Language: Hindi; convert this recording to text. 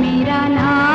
मेरा नाम